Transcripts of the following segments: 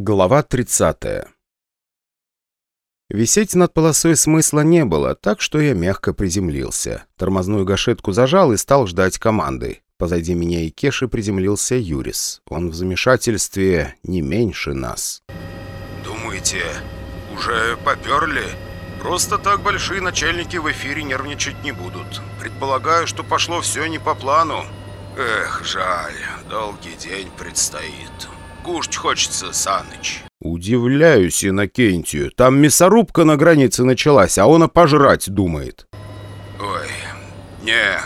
Глава 30 Висеть над полосой смысла не было, так что я мягко приземлился. Тормозную гашетку зажал и стал ждать команды. Позади меня и Кеши приземлился Юрис. Он в замешательстве не меньше нас. «Думаете, уже поперли? Просто так большие начальники в эфире нервничать не будут. Предполагаю, что пошло все не по плану. Эх, жаль, долгий день предстоит». Кушать хочется, Саныч». «Удивляюсь Иннокентию. Там мясорубка на границе началась, а он пожрать думает». «Ой, не,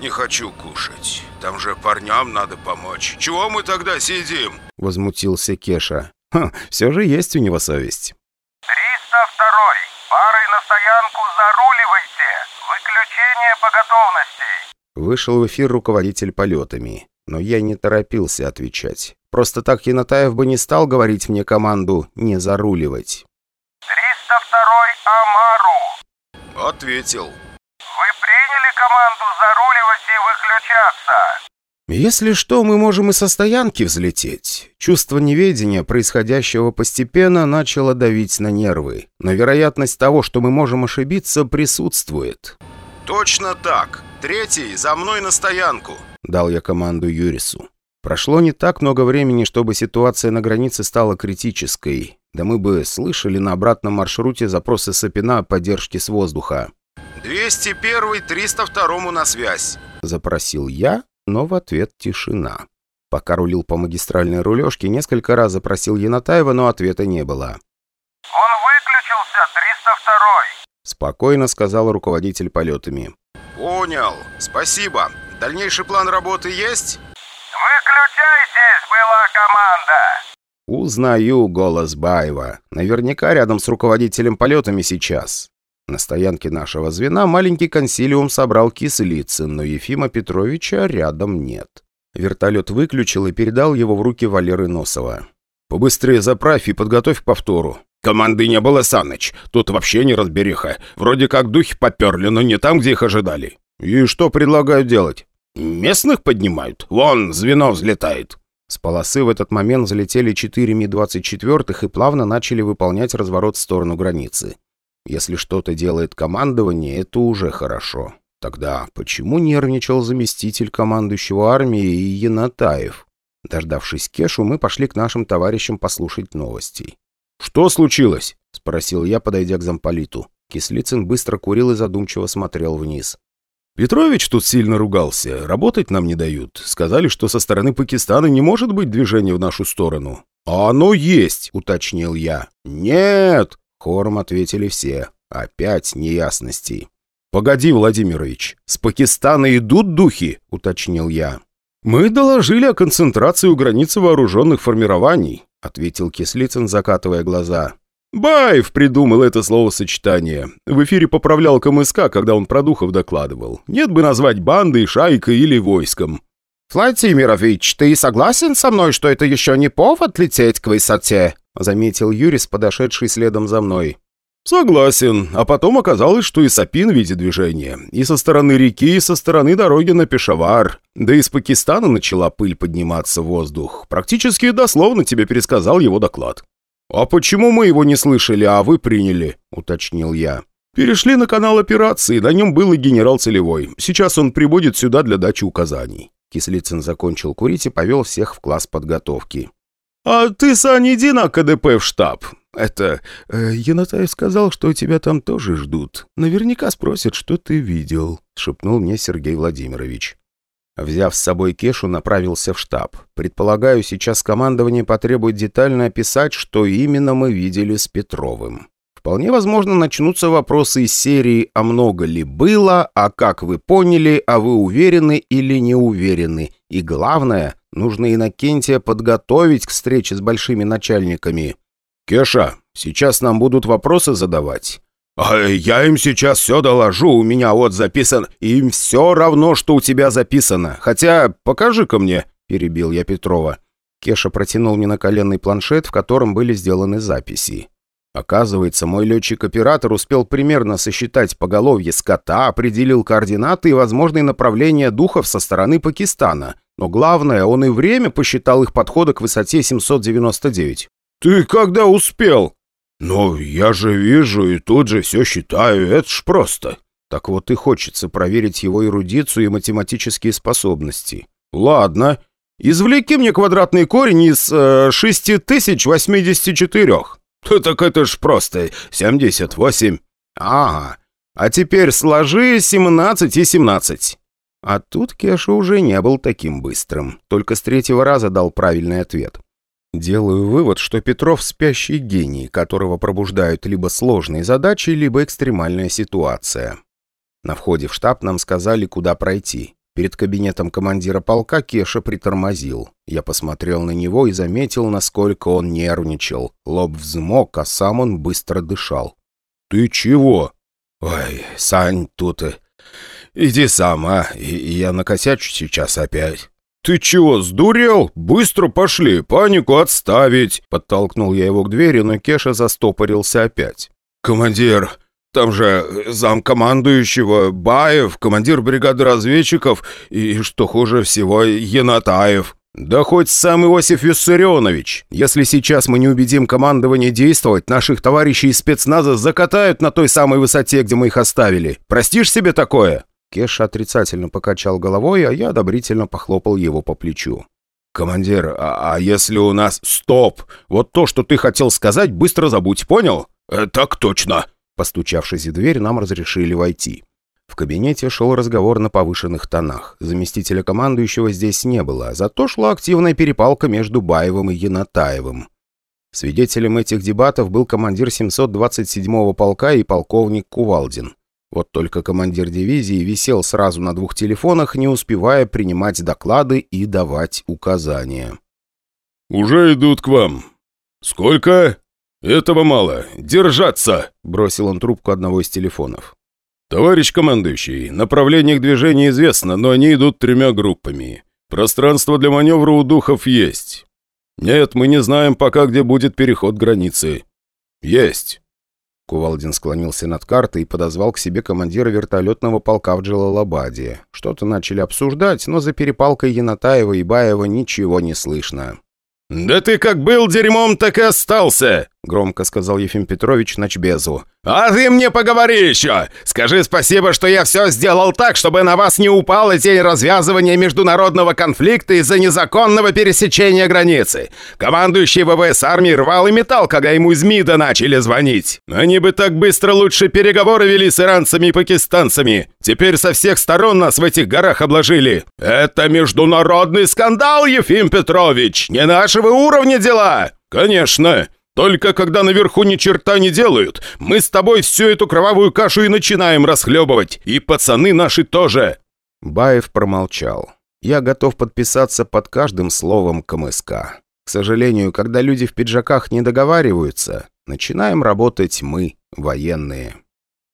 не хочу кушать. Там же парням надо помочь. Чего мы тогда сидим?» Возмутился Кеша. Ха, все же есть у него совесть. «302-й, парой на стоянку заруливайте. Выключение по готовности». Вышел в эфир руководитель полетами, но я не торопился отвечать. Просто так Янатаев бы не стал говорить мне команду не заруливать. «302-й Амару!» «Ответил». «Вы приняли команду заруливать и выключаться?» «Если что, мы можем и со стоянки взлететь». Чувство неведения, происходящего постепенно, начало давить на нервы. Но вероятность того, что мы можем ошибиться, присутствует. «Точно так. Третий, за мной на стоянку», — дал я команду Юрису. Прошло не так много времени, чтобы ситуация на границе стала критической. Да мы бы слышали на обратном маршруте запросы Сапина о поддержке с воздуха. «201 302 на связь», — запросил я, но в ответ тишина. Пока рулил по магистральной рулежке, несколько раз запросил Янатаева, но ответа не было. «Он выключился, 302-й», — спокойно сказал руководитель полетами. «Понял. Спасибо. Дальнейший план работы есть?» «Выключайтесь, была команда!» Узнаю голос Баева. Наверняка рядом с руководителем полетами сейчас. На стоянке нашего звена маленький консилиум собрал Кислицын, но Ефима Петровича рядом нет. Вертолет выключил и передал его в руки Валеры Носова. «Побыстрее заправь и подготовь к повтору». «Команды не было, Саныч. Тут вообще не разбериха. Вроде как духи поперли, но не там, где их ожидали». «И что предлагают делать?» «Местных поднимают. Вон, звено взлетает». С полосы в этот момент залетели четыре Ми-24 и плавно начали выполнять разворот в сторону границы. Если что-то делает командование, это уже хорошо. Тогда почему нервничал заместитель командующего армией Янатаев? Дождавшись Кешу, мы пошли к нашим товарищам послушать новостей. «Что случилось?» — спросил я, подойдя к замполиту. Кислицын быстро курил и задумчиво смотрел вниз. Петрович тут сильно ругался. Работать нам не дают. Сказали, что со стороны Пакистана не может быть движения в нашу сторону. «А оно есть», — уточнил я. «Нет», — хором ответили все. Опять неясности. «Погоди, Владимирович, с Пакистана идут духи?» — уточнил я. «Мы доложили о концентрации у границы вооруженных формирований», — ответил Кислицын, закатывая глаза. Баев придумал это словосочетание. В эфире поправлял КМСК, когда он про духов докладывал. Нет бы назвать бандой, шайкой или войском. «Владимирович, ты согласен со мной, что это еще не повод лететь к высоте?» заметил Юрис, подошедший следом за мной. «Согласен. А потом оказалось, что и Сапин в виде движения. И со стороны реки, и со стороны дороги на Пешавар. Да и из Пакистана начала пыль подниматься в воздух. Практически дословно тебе пересказал его доклад». «А почему мы его не слышали, а вы приняли?» — уточнил я. «Перешли на канал операции, на нем был и генерал Целевой. Сейчас он прибудет сюда для дачи указаний». Кислицын закончил курить и повел всех в класс подготовки. «А ты, Саня, иди на КДП в штаб. Это... Э, Янатаев сказал, что тебя там тоже ждут. Наверняка спросят, что ты видел», — шепнул мне Сергей Владимирович. Взяв с собой Кешу, направился в штаб. Предполагаю, сейчас командование потребует детально описать, что именно мы видели с Петровым. Вполне возможно, начнутся вопросы из серии «А много ли было?», «А как вы поняли?», «А вы уверены или не уверены?». И главное, нужно Иннокентия подготовить к встрече с большими начальниками. «Кеша, сейчас нам будут вопросы задавать. А «Я им сейчас все доложу, у меня вот записан. Им все равно, что у тебя записано. Хотя, покажи-ка мне», – перебил я Петрова. Кеша протянул мне на коленный планшет, в котором были сделаны записи. Оказывается, мой летчик-оператор успел примерно сосчитать поголовье скота, определил координаты и возможные направления духов со стороны Пакистана. Но главное, он и время посчитал их подхода к высоте 799. «Ты когда успел?» «Ну, я же вижу и тут же все считаю, это ж просто». Так вот и хочется проверить его эрудицию и математические способности. «Ладно, извлеки мне квадратный корень из э, 6084». «Да так это ж просто, 78». «Ага, а теперь сложи 17 и 17». А тут Кеша уже не был таким быстрым, только с третьего раза дал правильный ответ. Делаю вывод, что Петров спящий гений, которого пробуждают либо сложные задачи, либо экстремальная ситуация. На входе в штаб нам сказали, куда пройти. Перед кабинетом командира полка Кеша притормозил. Я посмотрел на него и заметил, насколько он нервничал. Лоб взмок, а сам он быстро дышал. «Ты чего?» «Ой, Сань, тут... Э, иди сам, а? Я накосячу сейчас опять». «Ты чего, сдурел? Быстро пошли, панику отставить!» Подтолкнул я его к двери, но Кеша застопорился опять. «Командир, там же замкомандующего Баев, командир бригады разведчиков и, что хуже всего, Янатаев». «Да хоть сам Иосиф Виссарионович. Если сейчас мы не убедим командование действовать, наших товарищей из спецназа закатают на той самой высоте, где мы их оставили. Простишь себе такое?» Кеша отрицательно покачал головой, а я одобрительно похлопал его по плечу. «Командир, а, а если у нас...» «Стоп! Вот то, что ты хотел сказать, быстро забудь, понял?» э, «Так точно!» Постучавшись в дверь, нам разрешили войти. В кабинете шел разговор на повышенных тонах. Заместителя командующего здесь не было, зато шла активная перепалка между Баевым и Янатаевым. Свидетелем этих дебатов был командир 727-го полка и полковник Кувалдин. Вот только командир дивизии висел сразу на двух телефонах, не успевая принимать доклады и давать указания. «Уже идут к вам. Сколько? Этого мало. Держаться!» – бросил он трубку одного из телефонов. «Товарищ командующий, направление их движения известно, но они идут тремя группами. Пространство для маневра у духов есть. Нет, мы не знаем пока, где будет переход границы. Есть. Кувалдин склонился над картой и подозвал к себе командира вертолетного полка в Джалалабаде. Что-то начали обсуждать, но за перепалкой Янатаева и Баева ничего не слышно. «Да ты как был дерьмом, так и остался!» — громко сказал Ефим Петрович Ночбезу. «А ты мне поговори еще! Скажи спасибо, что я все сделал так, чтобы на вас не упала тень развязывания международного конфликта из-за незаконного пересечения границы. Командующий ВВС армии рвал и металл, когда ему из МИДа начали звонить. Они бы так быстро лучше переговоры вели с иранцами и пакистанцами. Теперь со всех сторон нас в этих горах обложили. Это международный скандал, Ефим Петрович! Не нашего уровня дела!» «Конечно!» Только когда наверху ни черта не делают, мы с тобой всю эту кровавую кашу и начинаем расхлебывать. И пацаны наши тоже!» Баев промолчал. «Я готов подписаться под каждым словом КМСК. К сожалению, когда люди в пиджаках не договариваются, начинаем работать мы, военные».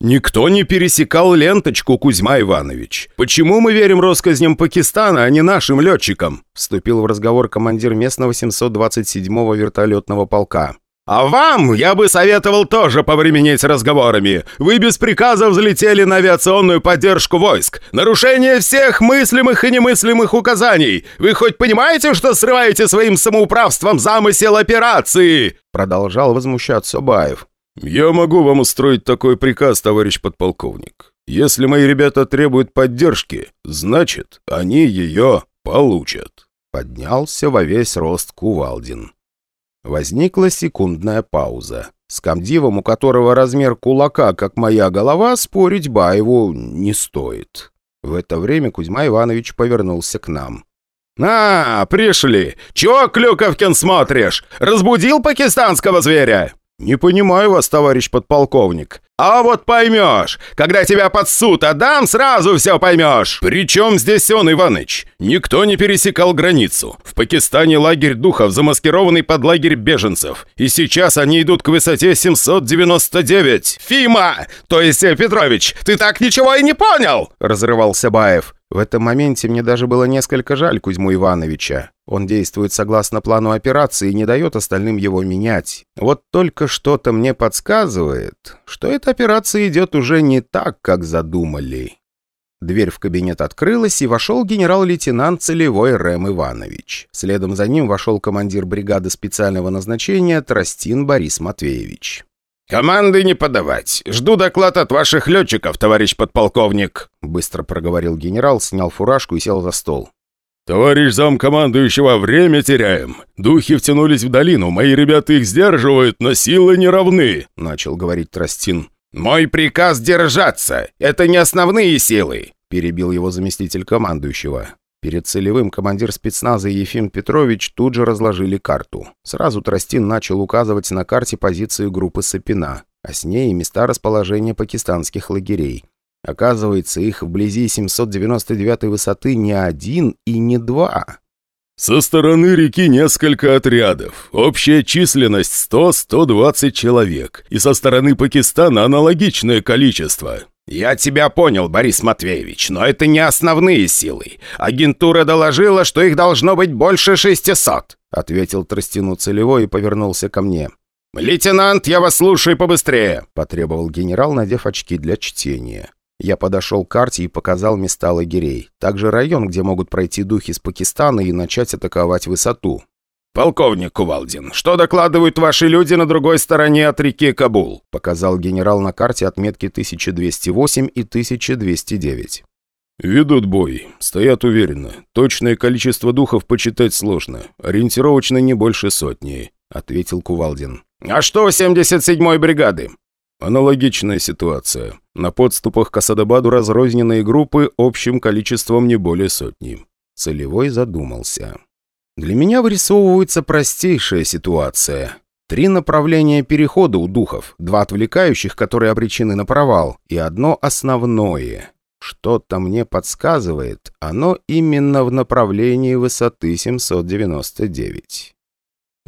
«Никто не пересекал ленточку, Кузьма Иванович. Почему мы верим россказням Пакистана, а не нашим летчикам?» Вступил в разговор командир местного 727-го вертолетного полка. А вам я бы советовал тоже повременить разговорами. Вы без приказа взлетели на авиационную поддержку войск. Нарушение всех мыслимых и немыслимых указаний. Вы хоть понимаете, что срываете своим самоуправством замысел операции?» Продолжал возмущаться Баев. «Я могу вам устроить такой приказ, товарищ подполковник. Если мои ребята требуют поддержки, значит, они ее получат». Поднялся во весь рост Кувалдин. Возникла секундная пауза. С комдивом, у которого размер кулака, как моя голова, спорить Баеву не стоит. В это время Кузьма Иванович повернулся к нам. «А, пришли! Чего, Клюковкин, смотришь? Разбудил пакистанского зверя?» «Не понимаю вас, товарищ подполковник». «А вот поймешь! Когда тебя под суд отдам, сразу все поймешь!» «Причем здесь он, Иваныч? Никто не пересекал границу. В Пакистане лагерь духов, замаскированный под лагерь беженцев. И сейчас они идут к высоте 799. «Фима! То есть, э, Петрович, ты так ничего и не понял!» Разрывался Баев. В этом моменте мне даже было несколько жаль Кузьму Ивановича. Он действует согласно плану операции и не дает остальным его менять. Вот только что-то мне подсказывает, что эта операция идет уже не так, как задумали. Дверь в кабинет открылась, и вошел генерал-лейтенант Целевой Рэм Иванович. Следом за ним вошел командир бригады специального назначения Тростин Борис Матвеевич. «Команды не подавать. Жду доклад от ваших летчиков, товарищ подполковник», быстро проговорил генерал, снял фуражку и сел за стол. «Товарищ замкомандующего, время теряем. Духи втянулись в долину, мои ребята их сдерживают, но силы не равны», — начал говорить Тростин. «Мой приказ держаться. Это не основные силы», — перебил его заместитель командующего. Перед целевым командир спецназа Ефим Петрович тут же разложили карту. Сразу Тростин начал указывать на карте позицию группы Сапина, а с ней и места расположения пакистанских лагерей. Оказывается, их вблизи 799 высоты не один и не два. «Со стороны реки несколько отрядов. Общая численность 100-120 человек. И со стороны Пакистана аналогичное количество». «Я тебя понял, Борис Матвеевич, но это не основные силы. Агентура доложила, что их должно быть больше 600», ответил Тростину Целевой и повернулся ко мне. «Лейтенант, я вас слушаю побыстрее», потребовал генерал, надев очки для чтения. Я подошел к карте и показал места лагерей. Также район, где могут пройти духи из Пакистана и начать атаковать высоту. «Полковник Кувалдин, что докладывают ваши люди на другой стороне от реки Кабул?» Показал генерал на карте отметки 1208 и 1209. «Ведут бой. Стоят уверенно. Точное количество духов почитать сложно. Ориентировочно не больше сотни», — ответил Кувалдин. «А что у 77-й бригады?» Аналогичная ситуация. На подступах к Асадабаду разрозненные группы общим количеством не более сотни. Целевой задумался. Для меня вырисовывается простейшая ситуация. Три направления перехода у духов, два отвлекающих, которые обречены на провал, и одно основное. Что-то мне подсказывает, оно именно в направлении высоты 799.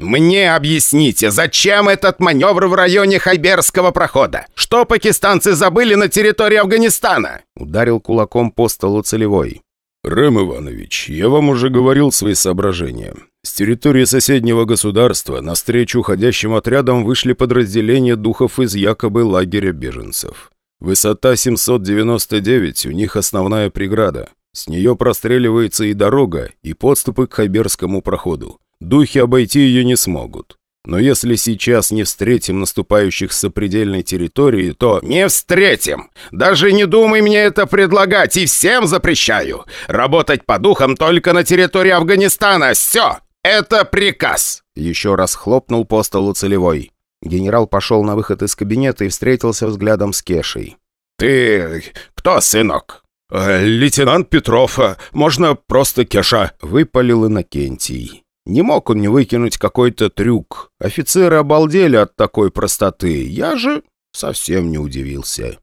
«Мне объясните, зачем этот маневр в районе Хайберского прохода? Что пакистанцы забыли на территории Афганистана?» Ударил кулаком по столу целевой. «Рэм Иванович, я вам уже говорил свои соображения. С территории соседнего государства навстречу уходящим отрядам вышли подразделения духов из якобы лагеря беженцев. Высота 799, у них основная преграда. С нее простреливается и дорога, и подступы к Хайберскому проходу. Духи обойти ее не смогут. Но если сейчас не встретим наступающих с сопредельной территории, то... «Не встретим! Даже не думай мне это предлагать, и всем запрещаю! Работать по духам только на территории Афганистана! Все! Это приказ!» Еще раз хлопнул по столу целевой. Генерал пошел на выход из кабинета и встретился взглядом с Кешей. «Ты кто, сынок?» «Э, «Лейтенант Петров, э, можно просто Кеша», — выпалил Иннокентий. Не мог он не выкинуть какой-то трюк. Офицеры обалдели от такой простоты. Я же совсем не удивился.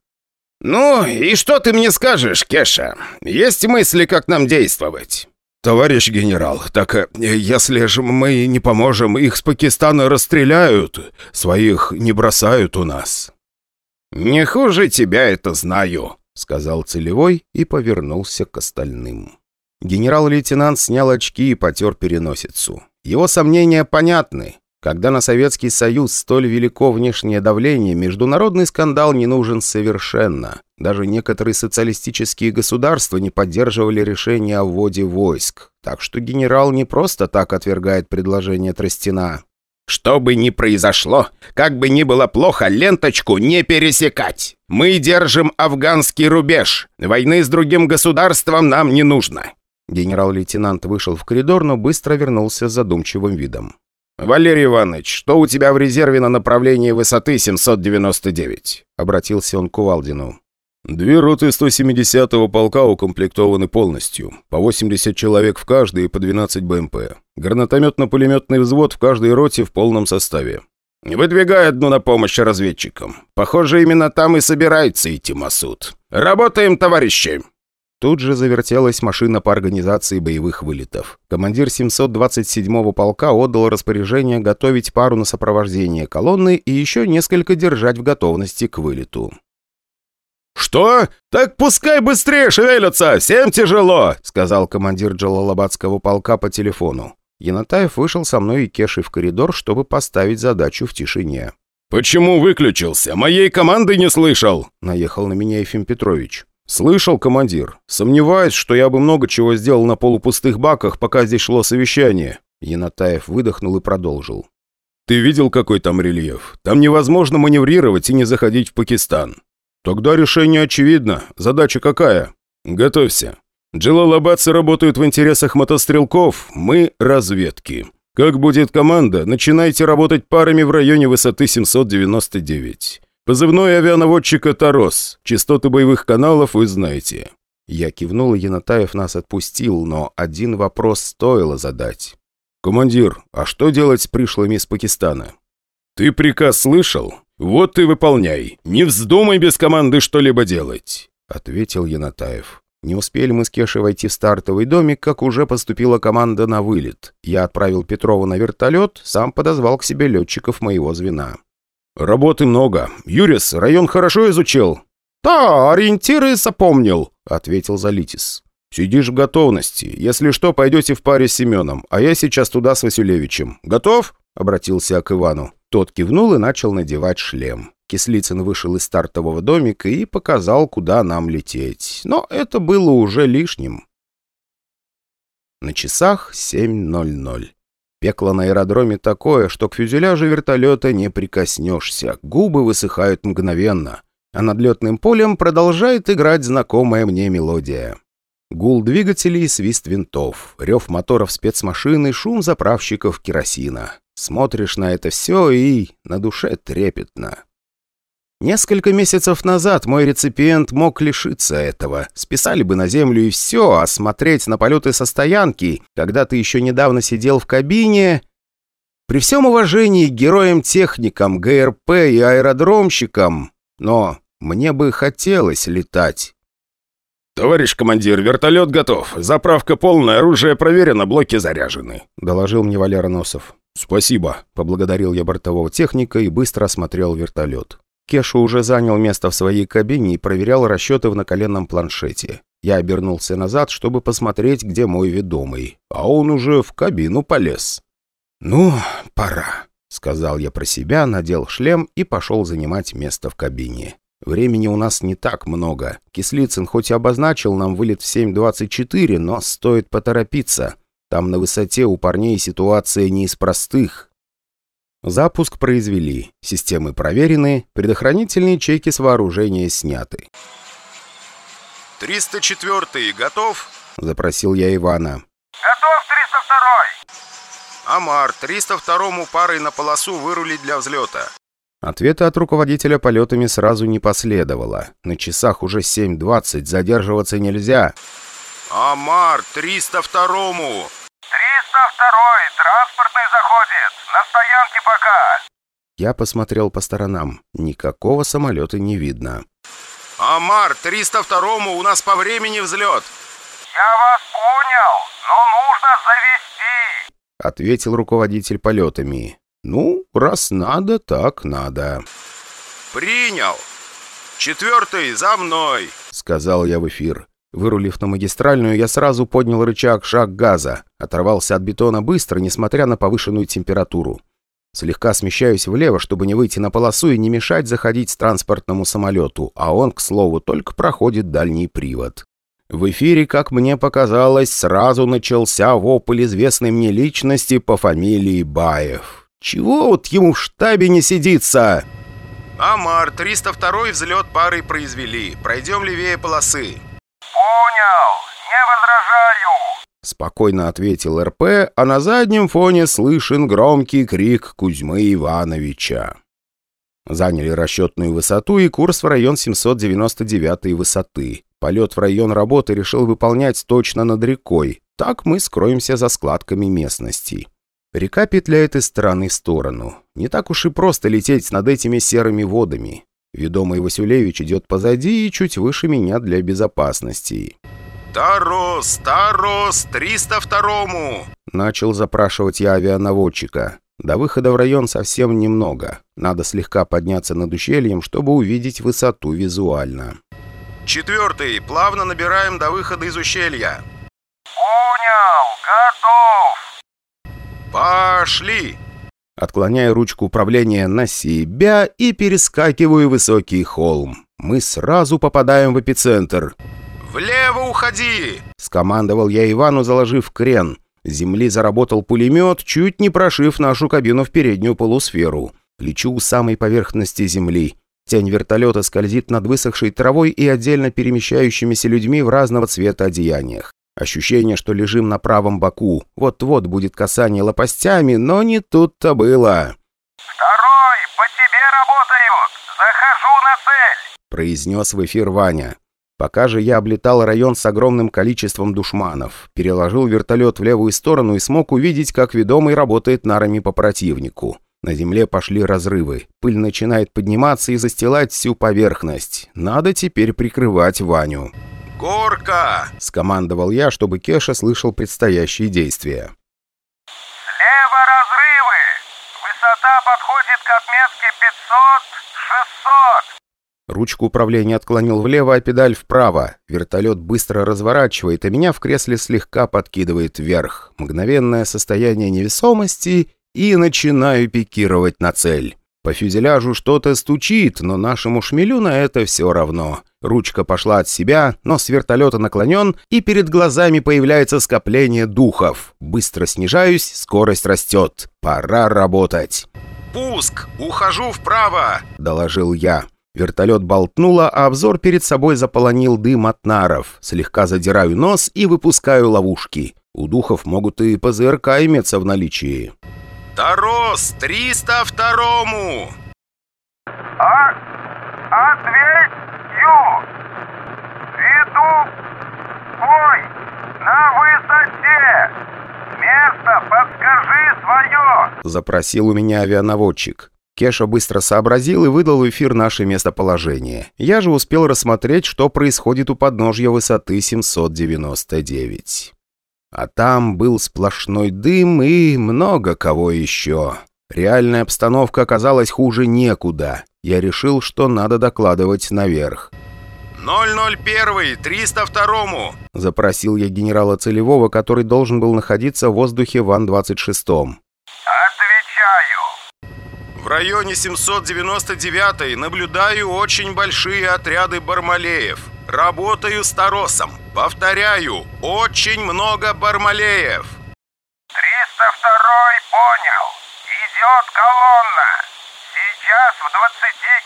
«Ну, и что ты мне скажешь, Кеша? Есть мысли, как нам действовать?» «Товарищ генерал, так э, если же мы не поможем, их с Пакистана расстреляют. Своих не бросают у нас». «Не хуже тебя это знаю», — сказал Целевой и повернулся к остальным. Генерал-лейтенант снял очки и потер переносицу. Его сомнения понятны. Когда на Советский Союз столь велико внешнее давление, международный скандал не нужен совершенно. Даже некоторые социалистические государства не поддерживали решение о вводе войск. Так что генерал не просто так отвергает предложение Тростина. Что бы ни произошло, как бы ни было плохо, ленточку не пересекать. Мы держим афганский рубеж. Войны с другим государством нам не нужно. Генерал-лейтенант вышел в коридор, но быстро вернулся с задумчивым видом. «Валерий Иванович, что у тебя в резерве на направлении высоты 799?» Обратился он к Кувалдину. «Две роты 170-го полка укомплектованы полностью. По 80 человек в каждой и по 12 БМП. Гранатометно-пулеметный взвод в каждой роте в полном составе. «Выдвигай одну на помощь разведчикам. Похоже, именно там и собирается идти Масуд. Работаем, товарищи!» Тут же завертелась машина по организации боевых вылетов. Командир 727-го полка отдал распоряжение готовить пару на сопровождение колонны и еще несколько держать в готовности к вылету. «Что? Так пускай быстрее шевелятся! Всем тяжело!» — сказал командир Джалалабадского полка по телефону. Янатаев вышел со мной и Кешей в коридор, чтобы поставить задачу в тишине. «Почему выключился? Моей команды не слышал!» — наехал на меня Ефим Петрович. «Слышал, командир. Сомневаюсь, что я бы много чего сделал на полупустых баках, пока здесь шло совещание». Янатаев выдохнул и продолжил. «Ты видел, какой там рельеф? Там невозможно маневрировать и не заходить в Пакистан». «Тогда решение очевидно. Задача какая?» «Готовься. Джалалабадцы работают в интересах мотострелков, мы – разведки. Как будет команда, начинайте работать парами в районе высоты 799. Позывной авианаводчика «Тарос». Частоты боевых каналов вы знаете». Я кивнул, и Янатаев нас отпустил, но один вопрос стоило задать. «Командир, а что делать с пришлыми из Пакистана?» «Ты приказ слышал? Вот ты выполняй. Не вздумай без команды что-либо делать», — ответил Янатаев. Не успели мы с Кешей войти в стартовый домик, как уже поступила команда на вылет. Я отправил Петрова на вертолет, сам подозвал к себе летчиков моего звена. «Работы много. Юрис, район хорошо изучил?» «Да, ориентиры запомнил», — ответил Залитис. «Сидишь в готовности. Если что, пойдете в паре с Семеном, а я сейчас туда с Василевичем. Готов?» — обратился к Ивану. Тот кивнул и начал надевать шлем. Кислицын вышел из стартового домика и показал, куда нам лететь. Но это было уже лишним. На часах 7.00. Пекло на аэродроме такое, что к фюзеляжу вертолета не прикоснешься, губы высыхают мгновенно, а над летным полем продолжает играть знакомая мне мелодия. Гул двигателей, свист винтов, рев моторов спецмашины, шум заправщиков керосина. Смотришь на это все и на душе трепетно. Несколько месяцев назад мой реципиент мог лишиться этого. Списали бы на землю и все, а смотреть на полеты со стоянки, когда ты еще недавно сидел в кабине... При всем уважении к героям-техникам, ГРП и аэродромщикам, но мне бы хотелось летать. «Товарищ командир, вертолет готов. Заправка полная, оружие проверено, блоки заряжены», — доложил мне Валера Носов. «Спасибо», — поблагодарил я бортового техника и быстро осмотрел вертолет. Кеша уже занял место в своей кабине и проверял расчеты в наколенном планшете. Я обернулся назад, чтобы посмотреть, где мой ведомый. А он уже в кабину полез. «Ну, пора», — сказал я про себя, надел шлем и пошел занимать место в кабине. Времени у нас не так много. Кислицын хоть и обозначил нам вылет в 7.24, но стоит поторопиться. Там на высоте у парней ситуация не из простых. Запуск произвели, системы проверены, предохранительные чеки с вооружения сняты. «304-й готов?» – запросил я Ивана. Готов 302-й. «Амар, 302-му парой на полосу вырулить для взлета». Ответа от руководителя полетами сразу не последовало. На часах уже 7.20, задерживаться нельзя. «Амар, 302-му!» 302-й, транспортный заходит. На стоянке пока. Я посмотрел по сторонам. Никакого самолета не видно. «Амар, 302-му у нас по времени взлет!» Я вас понял, но нужно завести. Ответил руководитель полетами. «Ну, раз надо, так надо». «Принял! Четвертый, за мной!» Сказал я в эфир. Вырулив на магистральную, я сразу поднял рычаг шаг газа. Оторвался от бетона быстро, несмотря на повышенную температуру. Слегка смещаюсь влево, чтобы не выйти на полосу и не мешать заходить транспортному самолету, а он, к слову, только проходит дальний привод. В эфире, как мне показалось, сразу начался вопль известной мне личности по фамилии Баев. «Чего вот ему в штабе не сидится?» «Амар, 302-й взлет парой произвели. Пройдем левее полосы». Понял, не возражаю. Спокойно ответил РП, а на заднем фоне слышен громкий крик Кузьмы Ивановича. Заняли расчетную высоту и курс в район 799 высоты. Полет в район работы решил выполнять точно над рекой. Так мы скроемся за складками местности. Река петляет из стороны в сторону. Не так уж и просто лететь над этими серыми водами. Ведомый Васюлевич идет позади и чуть выше меня для безопасности. «Тарос! Тарос! 302-му!» Начал запрашивать я авианаводчика. До выхода в район совсем немного. Надо слегка подняться над ущельем, чтобы увидеть высоту визуально. «Четвертый! Плавно набираем до выхода из ущелья!» Понял, готов. «Пошли!» Отклоняю ручку управления на себя и перескакиваю высокий холм. Мы сразу попадаем в эпицентр. «Влево уходи!» – скомандовал я Ивану, заложив крен. Земли заработал пулемет, чуть не прошив нашу кабину в переднюю полусферу. Лечу у самой поверхности земли. Тень вертолета скользит над высохшей травой и отдельно перемещающимися людьми в разного цвета одеяниях. Ощущение, что лежим на правом боку. Вот-вот будет касание лопастями, но не тут-то было. Второй, по тебе работают! Захожу на цель! произнес в эфир Ваня. Пока же я облетал район с огромным количеством душманов, переложил вертолет в левую сторону и смог увидеть, как ведомый работает нарами по противнику. На земле пошли разрывы. Пыль начинает подниматься и застилать всю поверхность. Надо теперь прикрывать Ваню. «Горка!» – скомандовал я, чтобы Кеша слышал предстоящие действия. Слева разрывы! Высота подходит к отметке 500-600! Ручку управления отклонил влево, а педаль вправо. Вертолет быстро разворачивает, а меня в кресле слегка подкидывает вверх. Мгновенное состояние невесомости и начинаю пикировать на цель. По фюзеляжу что-то стучит, но нашему шмелю на это все равно. Ручка пошла от себя, нос вертолета наклонен, и перед глазами появляется скопление духов. Быстро снижаюсь, скорость растет. Пора работать. «Пуск! Ухожу вправо!» – доложил я. Вертолет болтнуло, а обзор перед собой заполонил дым от наров. Слегка задираю нос и выпускаю ловушки. У духов могут и ПЗРК иметься в наличии. «Тарос, 302-му!» А... Ответью! Веду бой на высоте! Место подскажи свое! Запросил у меня авианаводчик. Кеша быстро сообразил и выдал в эфир наше местоположение. Я же успел рассмотреть, что происходит у подножья высоты 799. А там был сплошной дым и много кого еще. Реальная обстановка оказалась хуже некуда. Я решил, что надо докладывать наверх. 001, 302-му!» Запросил я генерала Целевого, который должен был находиться в воздухе Ван-26. Отвечаю! В районе 799 наблюдаю очень большие отряды бармалеев. Работаю с Таросом. Повторяю, очень много бармалеев. 302 понял. Идет колонна. Сейчас в 20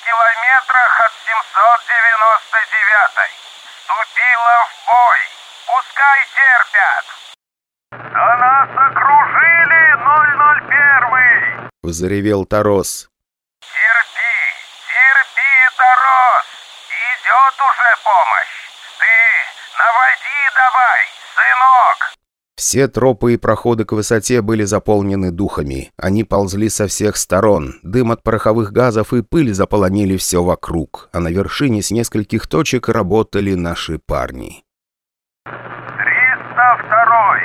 километрах от 799 Вступила в бой. Пускай терпят. Да нас окружили 001 Взревел Тарос. Терпи, терпи, Тарос. Идет уже помощь. Ты наводи давай, сынок. Все тропы и проходы к высоте были заполнены духами. Они ползли со всех сторон. Дым от пороховых газов и пыль заполонили все вокруг. А на вершине с нескольких точек работали наши парни. 302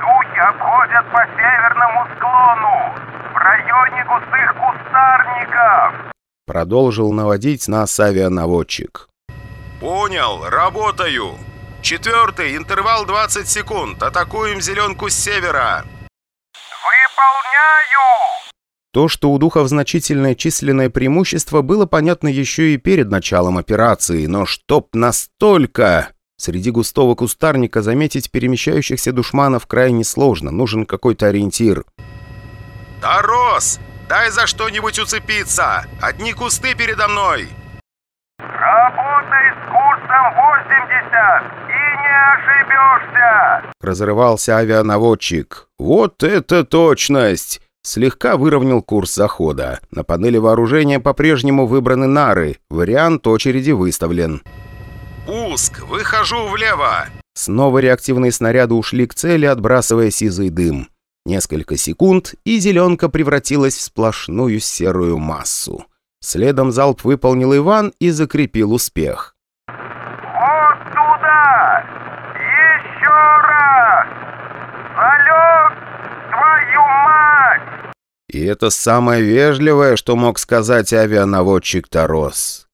Духи обходят по северному склону. В районе густых кустарников. Продолжил наводить нас авианаводчик. Понял, работаю. Четвертый, интервал 20 секунд. Атакуем зеленку с севера. Выполняю! То, что у духов значительное численное преимущество, было понятно еще и перед началом операции, но чтоб настолько... Среди густого кустарника заметить перемещающихся душманов крайне сложно, нужен какой-то ориентир. Тарос, дай за что-нибудь уцепиться. Одни кусты передо мной. Работай курсом 80 и не ошибешься! Разрывался авианаводчик. «Вот это точность!» Слегка выровнял курс захода. На панели вооружения по-прежнему выбраны нары. Вариант очереди выставлен. Пуск, выхожу влево. Снова реактивные снаряды ушли к цели, отбрасывая сизый дым. Несколько секунд, и зеленка превратилась в сплошную серую массу. Следом залп выполнил Иван и закрепил успех. Вот туда! Еще раз! Залег, твою мать! И это самое вежливое, что мог сказать авианаводчик Тарос.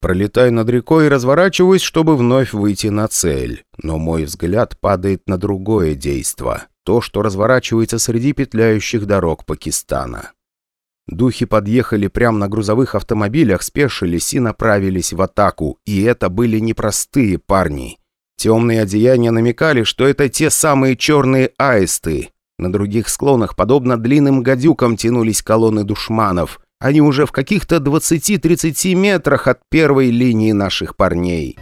Пролетаю над рекой и разворачиваюсь, чтобы вновь выйти на цель. Но мой взгляд падает на другое действо. То, что разворачивается среди петляющих дорог Пакистана. Духи подъехали прямо на грузовых автомобилях, спешились и направились в атаку. И это были непростые парни. Темные одеяния намекали, что это те самые черные аисты. На других склонах, подобно длинным гадюкам, тянулись колонны душманов. Они уже в каких-то 20-30 метрах от первой линии наших парней.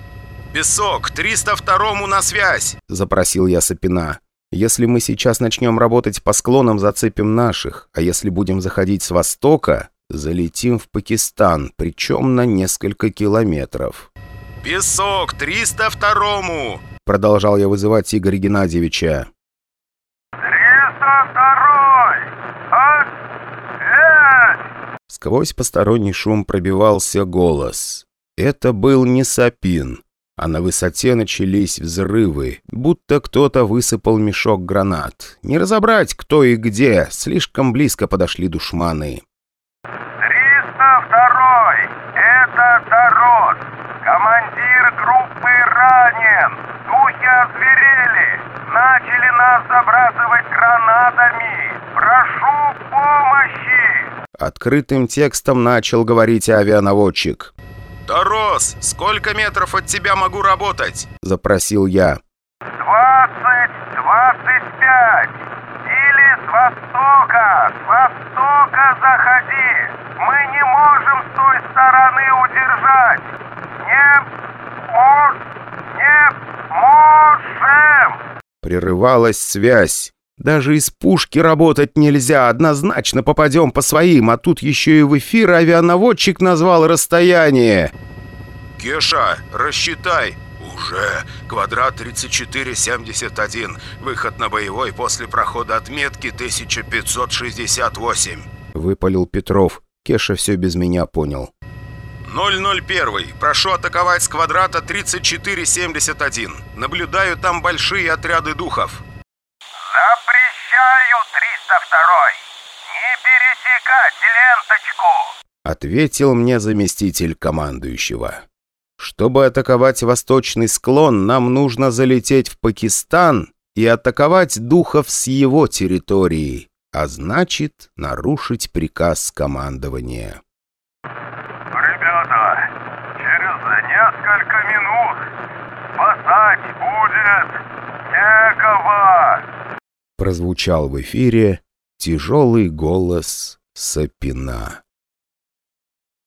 «Песок, 302-му на связь!» – запросил я Сапина. «Если мы сейчас начнем работать по склонам, зацепим наших, а если будем заходить с востока, залетим в Пакистан, причем на несколько километров». «Песок, 302-му!» – продолжал я вызывать Игоря Геннадьевича. Сквозь посторонний шум пробивался голос. Это был не Сапин, а на высоте начались взрывы, будто кто-то высыпал мешок гранат. Не разобрать, кто и где, слишком близко подошли душманы. «302-й! Это Тарот! Командир группы ранен! Духи озверели! Начали нас забрасывать Открытым текстом начал говорить авианаводчик. «Торос, сколько метров от тебя могу работать?» – запросил я. «Двадцать, двадцать пять! Или с востока, с востока заходи! Мы не можем с той стороны удержать! Не мож... не можем!» Прерывалась связь. Даже из пушки работать нельзя, однозначно попадем по своим, а тут еще и в эфир авианаводчик назвал расстояние. «Кеша, рассчитай!» «Уже! Квадрат 3471. Выход на боевой после прохода отметки 1568». Выпалил Петров. Кеша все без меня понял. 001. Прошу атаковать с квадрата 3471. Наблюдаю там большие отряды духов. «Запрещаю, 302-й! Не пересекать ленточку!» Ответил мне заместитель командующего. Чтобы атаковать восточный склон, нам нужно залететь в Пакистан и атаковать духов с его территории, а значит, нарушить приказ командования. «Ребята, через несколько минут спасать будет некого!» Прозвучал в эфире тяжелый голос Сапина.